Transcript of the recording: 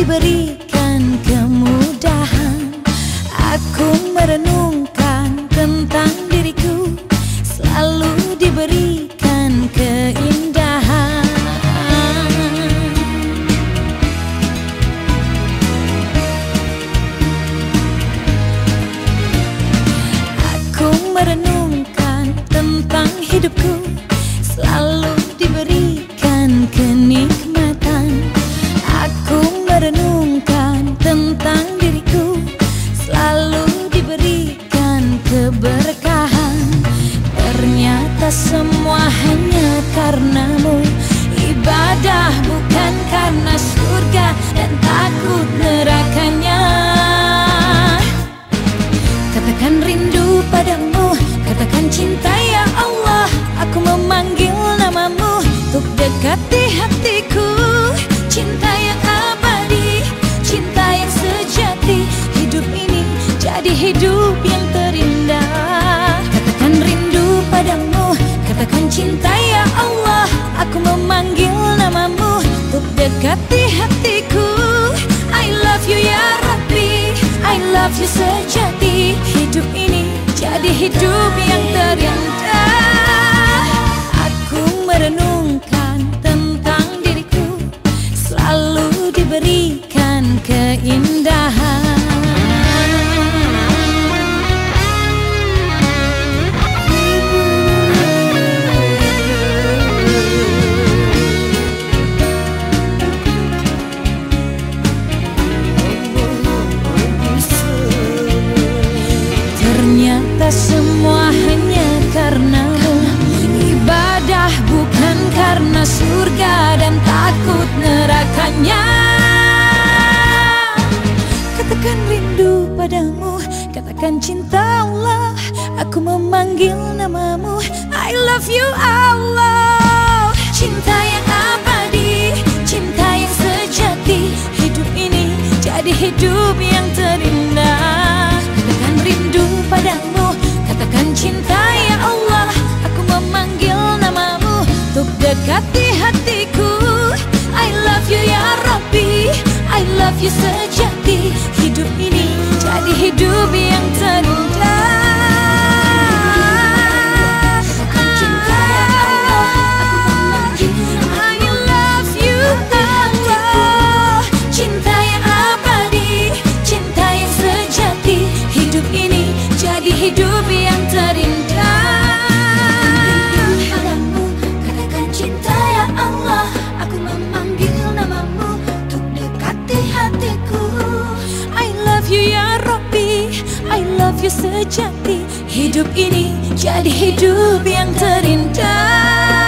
diberikan kemudahan. Aku merenung keberkahan Ternyata semua hanya karenamu. Ibadah bukan karena surga dan takut nerakanya. Katakan rindu padamu, katakan cinta ya Allah Aku memanggil namamu, untuk dekati hatiku. Cinta hidup yang terindah. Katakan rindu padamu Katakan cinta ya Allah. Aku memanggil namamu Untuk dekati hatiku. I love you ya Rabbi. I love you sejati. Hidup ini jadi hidup yang terindah. Aku merenungkan semua hanya karenamu. Ibadah bukan karena surga dan takut nerakanya. Katakan rindu padamu Katakan cinta Allah. Aku memanggil namamu I love you Allah. Cinta yang abadi Cinta yang sejati. Hidup ini jadi hidup yang terindah. Katakan rindu padamu Katakan cinta ya Allah Aku memanggil namamu Untuk dekati hatiku. I love you ya Rabbi I love you sejati. Hidup ini jadi hidup yang terindah sejati. Hidup ini jadi hidup yang terindah